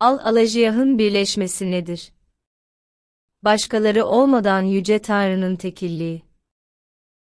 Al alajiyahın birleşmesi nedir? Başkaları olmadan Yüce Tanrı'nın tekilliği.